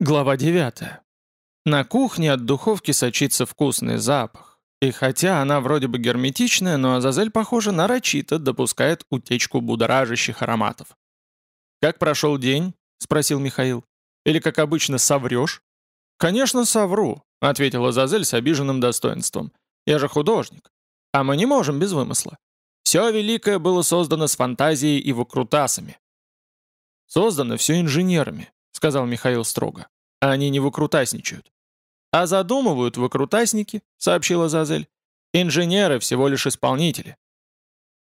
Глава 9. На кухне от духовки сочится вкусный запах. И хотя она вроде бы герметичная, но Азазель, похоже, нарочито допускает утечку будоражащих ароматов. «Как прошел день?» — спросил Михаил. «Или, как обычно, соврешь?» «Конечно, совру», — ответил Азазель с обиженным достоинством. «Я же художник. А мы не можем без вымысла. Все великое было создано с фантазией и выкрутасами». «Создано все инженерами», — сказал Михаил строго. «А они не выкрутасничают». «А задумывают выкрутасники», — сообщила Зазель. «Инженеры всего лишь исполнители».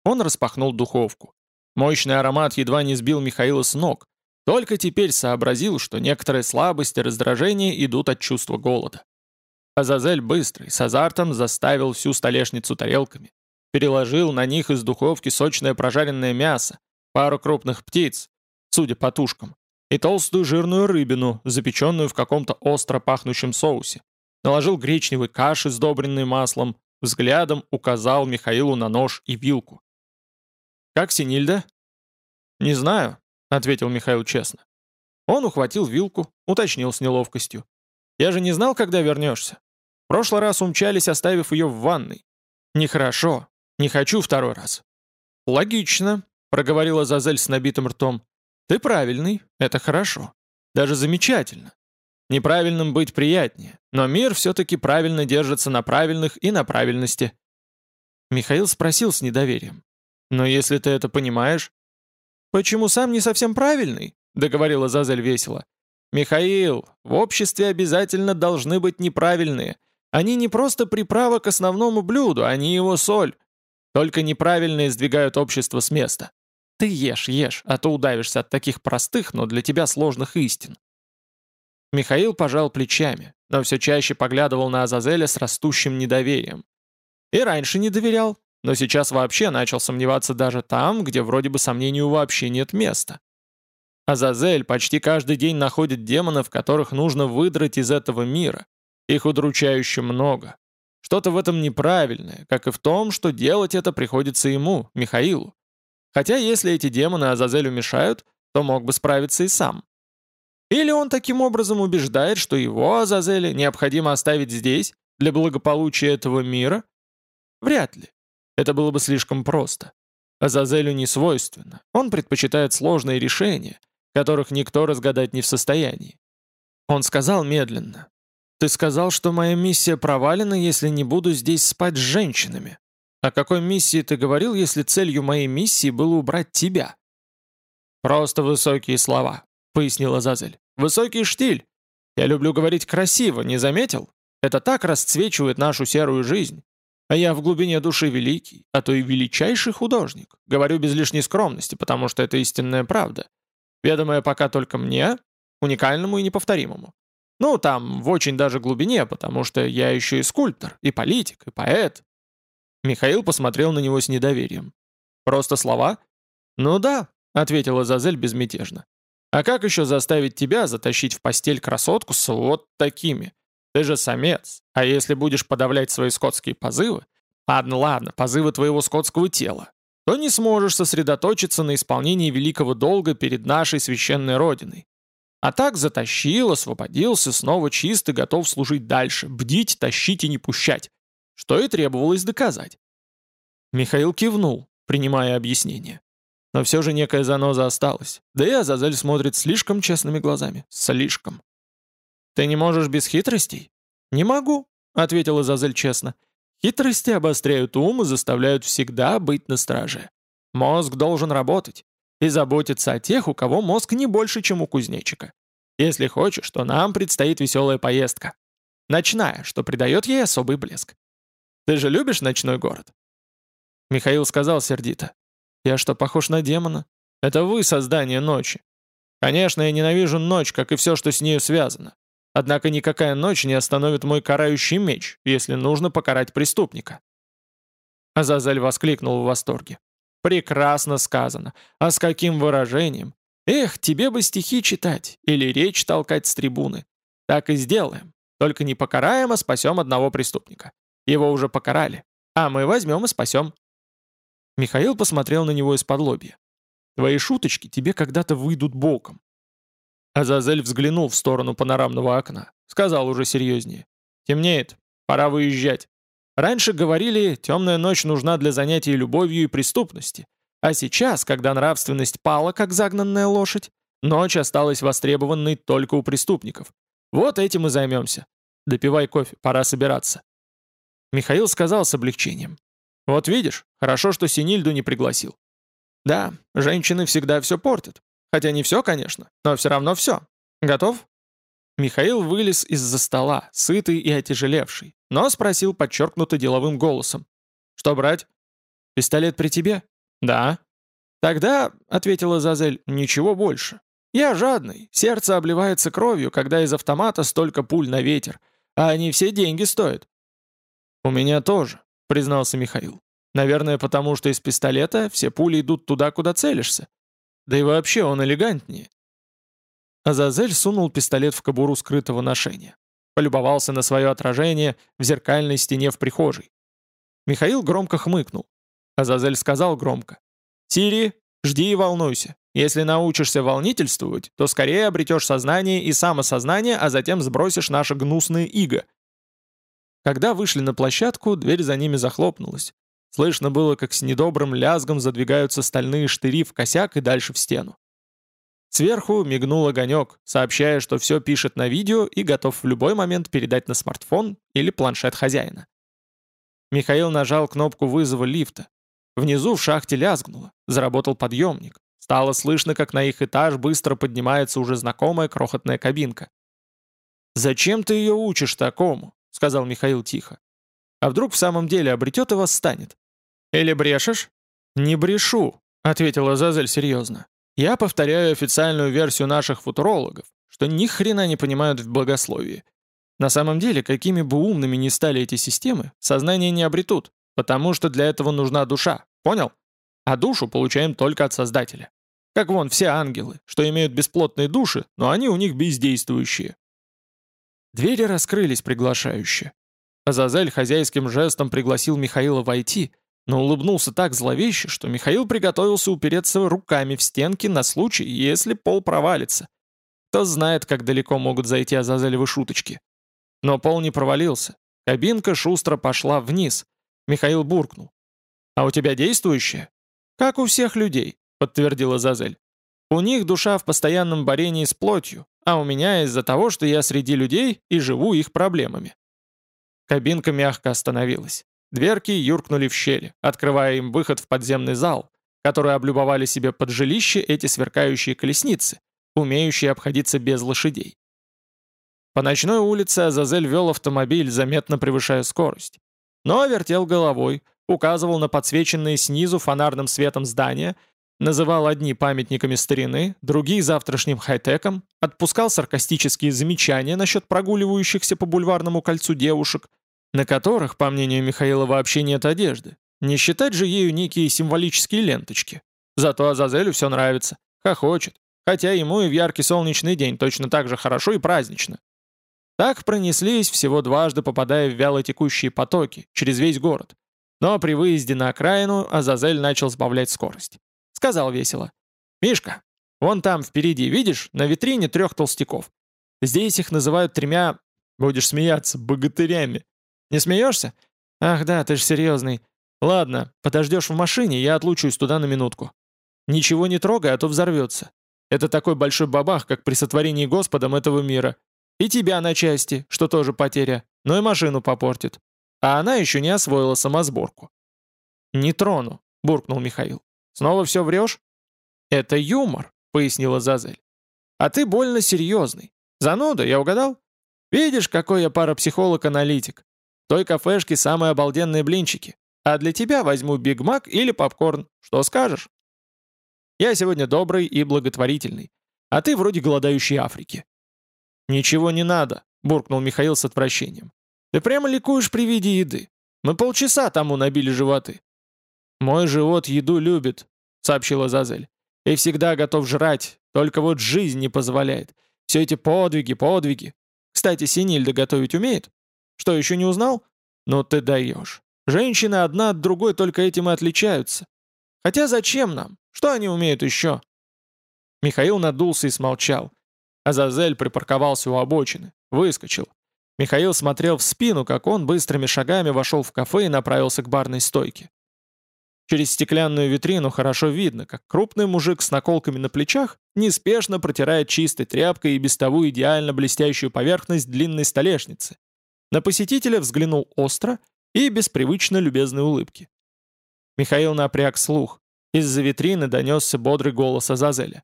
Он распахнул духовку. Мощный аромат едва не сбил Михаила с ног. Только теперь сообразил, что некоторые слабости и раздражения идут от чувства голода. Азазель быстрый, с азартом заставил всю столешницу тарелками. Переложил на них из духовки сочное прожаренное мясо, пару крупных птиц, судя по тушкам, и толстую жирную рыбину, запеченную в каком-то остро пахнущем соусе. Наложил гречневой каши, сдобренной маслом, взглядом указал Михаилу на нож и вилку. «Как Синильда?» «Не знаю», — ответил Михаил честно. Он ухватил вилку, уточнил с неловкостью. «Я же не знал, когда вернешься. В прошлый раз умчались, оставив ее в ванной. Нехорошо. Не хочу второй раз». «Логично», — проговорила Зазель с набитым ртом. Ты правильный, это хорошо. Даже замечательно. Неправильным быть приятнее, но мир все-таки правильно держится на правильных и на правильности. Михаил спросил с недоверием. «Но если ты это понимаешь...» «Почему сам не совсем правильный?» — договорила Зазель весело. «Михаил, в обществе обязательно должны быть неправильные. Они не просто приправа к основному блюду, они его соль. Только неправильные сдвигают общество с места. Ты ешь, ешь, а то удавишься от таких простых, но для тебя сложных истин. Михаил пожал плечами, но все чаще поглядывал на Азазеля с растущим недоверием. И раньше не доверял, но сейчас вообще начал сомневаться даже там, где вроде бы сомнению вообще нет места. Азазель почти каждый день находит демонов, которых нужно выдрать из этого мира. Их удручающе много. Что-то в этом неправильное, как и в том, что делать это приходится ему, Михаилу. Хотя если эти демоны Азазелю мешают, то мог бы справиться и сам. Или он таким образом убеждает, что его, Азазеля, необходимо оставить здесь, для благополучия этого мира? Вряд ли. Это было бы слишком просто. Азазелю не свойственно. Он предпочитает сложные решения, которых никто разгадать не в состоянии. Он сказал медленно. «Ты сказал, что моя миссия провалена, если не буду здесь спать с женщинами». «О какой миссии ты говорил, если целью моей миссии было убрать тебя?» «Просто высокие слова», — пояснила Зазель. «Высокий штиль. Я люблю говорить красиво, не заметил? Это так расцвечивает нашу серую жизнь. А я в глубине души великий, а то и величайший художник. Говорю без лишней скромности, потому что это истинная правда. Ведомая пока только мне, уникальному и неповторимому. Ну, там, в очень даже глубине, потому что я еще и скульптор, и политик, и поэт, Михаил посмотрел на него с недоверием. «Просто слова?» «Ну да», — ответила Зазель безмятежно. «А как еще заставить тебя затащить в постель красотку с вот такими? Ты же самец, а если будешь подавлять свои скотские позывы, ладно, ладно, позывы твоего скотского тела, то не сможешь сосредоточиться на исполнении великого долга перед нашей священной Родиной. А так затащил, освободился, снова чист и готов служить дальше, бдить, тащить и не пущать что и требовалось доказать. Михаил кивнул, принимая объяснение. Но все же некая заноза осталась, да и Азазель смотрит слишком честными глазами. Слишком. «Ты не можешь без хитростей?» «Не могу», — ответил Азазель честно. «Хитрости обостряют ум и заставляют всегда быть на страже. Мозг должен работать и заботиться о тех, у кого мозг не больше, чем у кузнечика. Если хочешь, то нам предстоит веселая поездка. Ночная, что придает ей особый блеск. Ты же любишь ночной город?» Михаил сказал сердито. «Я что, похож на демона? Это вы создание ночи. Конечно, я ненавижу ночь, как и все, что с нею связано. Однако никакая ночь не остановит мой карающий меч, если нужно покарать преступника». Азазель воскликнул в восторге. «Прекрасно сказано. А с каким выражением? Эх, тебе бы стихи читать или речь толкать с трибуны. Так и сделаем. Только не покараем, а спасем одного преступника. Его уже покарали. А мы возьмем и спасем». Михаил посмотрел на него из-под лобья. «Твои шуточки тебе когда-то выйдут боком». Азазель взглянул в сторону панорамного окна. Сказал уже серьезнее. «Темнеет. Пора выезжать. Раньше говорили, темная ночь нужна для занятий любовью и преступности. А сейчас, когда нравственность пала, как загнанная лошадь, ночь осталась востребованной только у преступников. Вот этим и займемся. Допивай кофе, пора собираться». Михаил сказал с облегчением. «Вот видишь, хорошо, что Синильду не пригласил. Да, женщины всегда все портят. Хотя не все, конечно, но все равно все. Готов?» Михаил вылез из-за стола, сытый и отяжелевший, но спросил подчеркнуто деловым голосом. «Что брать?» «Пистолет при тебе?» «Да». «Тогда», — ответила Зазель, — «ничего больше. Я жадный, сердце обливается кровью, когда из автомата столько пуль на ветер, а они все деньги стоят». «У меня тоже», — признался Михаил. «Наверное, потому что из пистолета все пули идут туда, куда целишься. Да и вообще он элегантнее». Азазель сунул пистолет в кобуру скрытого ношения. Полюбовался на свое отражение в зеркальной стене в прихожей. Михаил громко хмыкнул. Азазель сказал громко. «Сири, жди и волнуйся. Если научишься волнительствовать, то скорее обретешь сознание и самосознание, а затем сбросишь наше гнусное иго». Когда вышли на площадку, дверь за ними захлопнулась. Слышно было, как с недобрым лязгом задвигаются стальные штыри в косяк и дальше в стену. Сверху мигнул огонек, сообщая, что все пишет на видео и готов в любой момент передать на смартфон или планшет хозяина. Михаил нажал кнопку вызова лифта. Внизу в шахте лязгнуло, заработал подъемник. Стало слышно, как на их этаж быстро поднимается уже знакомая крохотная кабинка. «Зачем ты ее учишь такому?» — сказал Михаил тихо. «А вдруг в самом деле обретет и восстанет?» «Или брешешь?» «Не брешу», — ответила Зазель серьезно. Я повторяю официальную версию наших футурологов, что ни хрена не понимают в богословии. На самом деле, какими бы умными ни стали эти системы, сознание не обретут, потому что для этого нужна душа, понял? А душу получаем только от Создателя. Как вон все ангелы, что имеют бесплотные души, но они у них бездействующие. Двери раскрылись приглашающе. Азазель хозяйским жестом пригласил Михаила войти, но улыбнулся так зловеще, что Михаил приготовился упереться руками в стенки на случай, если пол провалится. Кто знает, как далеко могут зайти Азазелевы шуточки. Но пол не провалился. Кабинка шустро пошла вниз. Михаил буркнул. «А у тебя действующая?» «Как у всех людей», — подтвердила Азазель. «У них душа в постоянном борении с плотью, а у меня из-за того, что я среди людей и живу их проблемами». Кабинка мягко остановилась. Дверки юркнули в щели, открывая им выход в подземный зал, который облюбовали себе под жилище эти сверкающие колесницы, умеющие обходиться без лошадей. По ночной улице Азазель вел автомобиль, заметно превышая скорость. Но вертел головой, указывал на подсвеченные снизу фонарным светом здания, называл одни памятниками старины, другие завтрашним хай-теком, отпускал саркастические замечания насчет прогуливающихся по бульварному кольцу девушек, на которых, по мнению Михаила, вообще нет одежды. Не считать же ею некие символические ленточки. Зато Азазелю все нравится, хохочет, хотя ему и в яркий солнечный день точно так же хорошо и празднично. Так пронеслись, всего дважды попадая в вялотекущие потоки, через весь город. Но при выезде на окраину Азазель начал сбавлять скорость. Сказал весело. «Мишка, вон там впереди, видишь, на витрине трех толстяков. Здесь их называют тремя, будешь смеяться, богатырями. Не смеешься? Ах да, ты же серьезный. Ладно, подождешь в машине, я отлучусь туда на минутку. Ничего не трогай, а то взорвется. Это такой большой бабах, как при сотворении Господом этого мира. И тебя на части, что тоже потеря, но и машину попортит. А она еще не освоила самосборку. «Не трону», — буркнул Михаил. «Снова все врешь?» «Это юмор», — пояснила Зазель. «А ты больно серьезный. Зануда, я угадал? Видишь, какой я парапсихолог-аналитик той кафешке самые обалденные блинчики. А для тебя возьму Биг Мак или попкорн. Что скажешь? Я сегодня добрый и благотворительный. А ты вроде голодающей Африки. Ничего не надо, буркнул Михаил с отвращением. Ты прямо ликуешь при виде еды. Мы полчаса тому набили животы. Мой живот еду любит, сообщила Зазель. И всегда готов жрать, только вот жизнь не позволяет. Все эти подвиги, подвиги. Кстати, Синильда готовить умеет? Что, еще не узнал? Ну ты даешь. Женщины одна от другой только этим и отличаются. Хотя зачем нам? Что они умеют еще?» Михаил надулся и смолчал. Азазель припарковался у обочины, выскочил. Михаил смотрел в спину, как он быстрыми шагами вошел в кафе и направился к барной стойке. Через стеклянную витрину хорошо видно, как крупный мужик с наколками на плечах неспешно протирает чистой тряпкой и без того идеально блестящую поверхность длинной столешницы. На посетителя взглянул остро и без привычно любезной улыбки. Михаил напряг слух. Из-за витрины донесся бодрый голос Азазеля.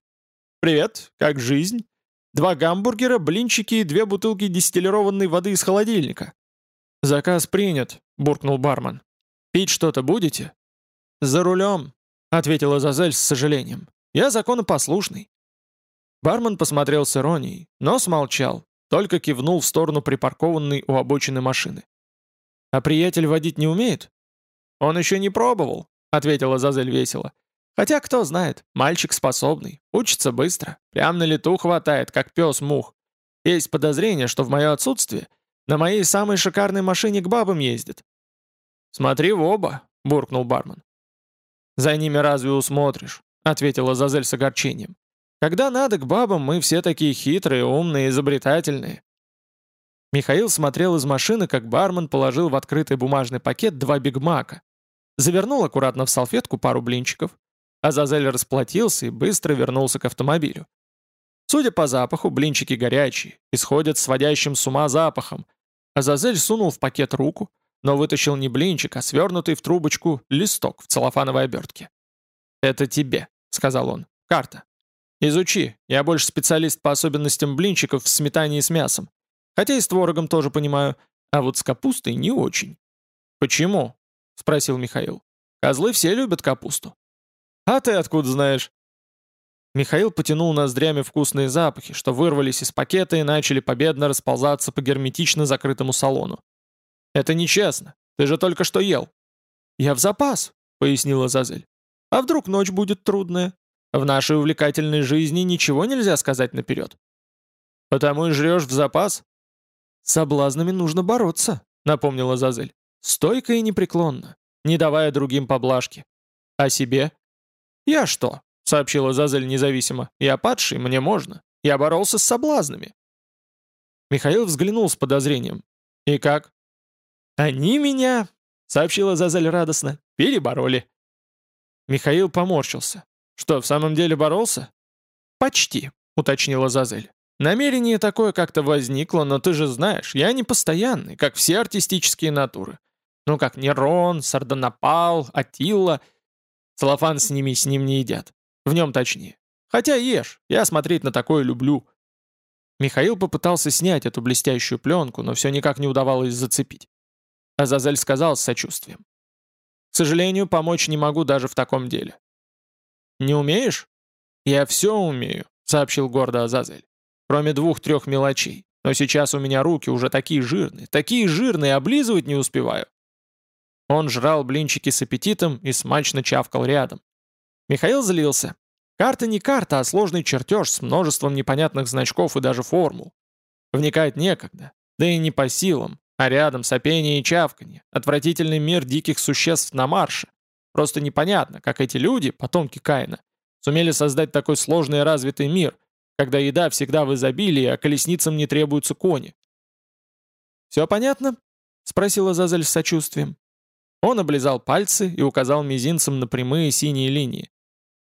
«Привет, как жизнь? Два гамбургера, блинчики и две бутылки дистиллированной воды из холодильника». «Заказ принят», — буркнул бармен. «Пить что-то будете?» «За рулем», — ответила Азазель с сожалением. «Я законопослушный». Бармен посмотрел с иронией, но смолчал, только кивнул в сторону припаркованной у обочины машины. «А приятель водить не умеет?» «Он еще не пробовал», — ответила Зазель весело. «Хотя, кто знает, мальчик способный, учится быстро, прям на лету хватает, как пес мух. Есть подозрение, что в мое отсутствие на моей самой шикарной машине к бабам ездит». «Смотри в оба», — буркнул бармен. «За ними разве усмотришь?» — ответила Зазель с огорчением. «Когда надо к бабам, мы все такие хитрые, умные, изобретательные. Михаил смотрел из машины, как бармен положил в открытый бумажный пакет два бигмака. Завернул аккуратно в салфетку пару блинчиков. Азазель расплатился и быстро вернулся к автомобилю. Судя по запаху, блинчики горячие, исходят сводящим с ума запахом. Азазель сунул в пакет руку, но вытащил не блинчик, а свернутый в трубочку листок в целлофановой обертке. «Это тебе», — сказал он, — «карта. Изучи, я больше специалист по особенностям блинчиков в сметане и с мясом. Хотя и с творогом тоже понимаю, а вот с капустой не очень. «Почему?» — спросил Михаил. «Козлы все любят капусту». «А ты откуда знаешь?» Михаил потянул ноздрями вкусные запахи, что вырвались из пакета и начали победно расползаться по герметично закрытому салону. «Это нечестно. Ты же только что ел». «Я в запас», — пояснила Зазель. «А вдруг ночь будет трудная? В нашей увлекательной жизни ничего нельзя сказать наперед». «Потому и жрешь в запас?» соблазнами нужно бороться», — напомнила Зазель. «Стойко и непреклонно, не давая другим поблажки. А себе?» «Я что?» — сообщила Зазель независимо. «Я падший, мне можно. Я боролся с соблазнами». Михаил взглянул с подозрением. «И как?» «Они меня», — сообщила Зазель радостно, — «перебороли». Михаил поморщился. «Что, в самом деле боролся?» «Почти», — уточнила Зазель. Намерение такое как-то возникло, но ты же знаешь, я не постоянный, как все артистические натуры. Ну как Нерон, Сардонапал, Атилла. Целлофан с ними с ним не едят. В нем точнее. Хотя ешь, я смотреть на такое люблю. Михаил попытался снять эту блестящую пленку, но все никак не удавалось зацепить. Азазель сказал с сочувствием. «К сожалению, помочь не могу даже в таком деле». «Не умеешь?» «Я все умею», — сообщил гордо Азазель. Кроме двух-трех мелочей. Но сейчас у меня руки уже такие жирные, такие жирные, облизывать не успеваю. Он жрал блинчики с аппетитом и смачно чавкал рядом. Михаил злился. Карта не карта, а сложный чертеж с множеством непонятных значков и даже формул. Вникать некогда, да и не по силам, а рядом сопение и чавканье, отвратительный мир диких существ на марше. Просто непонятно, как эти люди, потомки Каина, сумели создать такой сложный и развитый мир – когда еда всегда в изобилии, а колесницам не требуются кони. «Все понятно?» — спросила Зазель с сочувствием. Он облизал пальцы и указал мизинцем на прямые синие линии.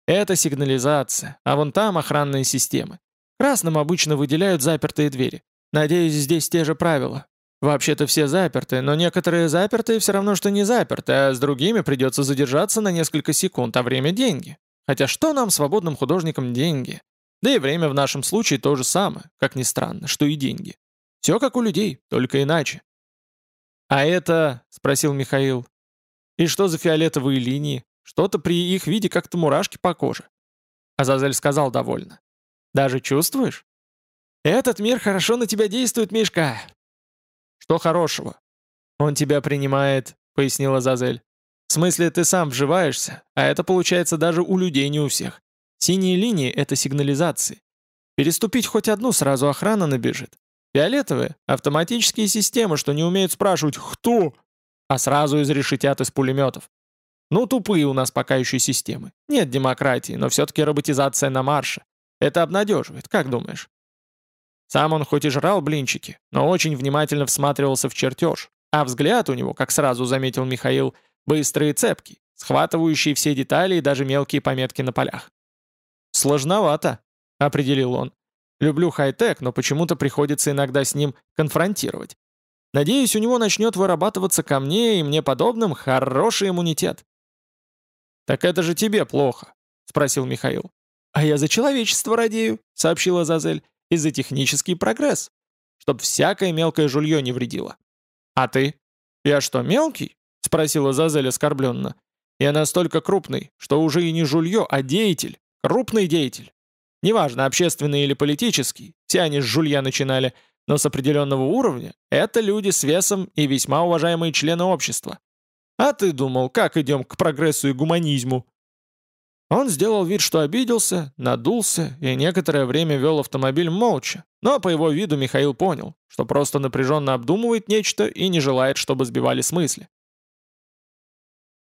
«Это сигнализация, а вон там охранные системы. Красным обычно выделяют запертые двери. Надеюсь, здесь те же правила. Вообще-то все заперты, но некоторые запертые все равно, что не заперты, а с другими придется задержаться на несколько секунд, а время – деньги. Хотя что нам, свободным художникам, деньги? Да и время в нашем случае то же самое, как ни странно, что и деньги. Все как у людей, только иначе. «А это...» — спросил Михаил. «И что за фиолетовые линии? Что-то при их виде как-то мурашки по коже». Азазель сказал довольно. «Даже чувствуешь?» «Этот мир хорошо на тебя действует, Мишка!» «Что хорошего?» «Он тебя принимает», — пояснила Азазель. «В смысле, ты сам вживаешься, а это получается даже у людей не у всех. Синие линии — это сигнализации. Переступить хоть одну, сразу охрана набежит. Фиолетовые — автоматические системы, что не умеют спрашивать «Кто?», а сразу изрешетят из пулеметов. Ну, тупые у нас пока еще системы. Нет демократии, но все-таки роботизация на марше. Это обнадеживает, как думаешь? Сам он хоть и жрал блинчики, но очень внимательно всматривался в чертеж, а взгляд у него, как сразу заметил Михаил, быстрый и цепкий, схватывающий все детали и даже мелкие пометки на полях. «Сложновато», — определил он. «Люблю хай-тек, но почему-то приходится иногда с ним конфронтировать. Надеюсь, у него начнет вырабатываться ко мне и мне подобным хороший иммунитет». «Так это же тебе плохо», — спросил Михаил. «А я за человечество радею», — сообщила Зазель, — «и за технический прогресс, чтоб всякое мелкое жулье не вредило». «А ты?» «Я что, мелкий?» — спросила Зазель оскорбленно. «Я настолько крупный, что уже и не жулье, а деятель, крупный деятель. Неважно, общественный или политический, все они с жулья начинали, но с определенного уровня это люди с весом и весьма уважаемые члены общества. А ты думал, как идем к прогрессу и гуманизму?» Он сделал вид, что обиделся, надулся и некоторое время вел автомобиль молча, но по его виду Михаил понял, что просто напряженно обдумывает нечто и не желает, чтобы сбивали с мысли.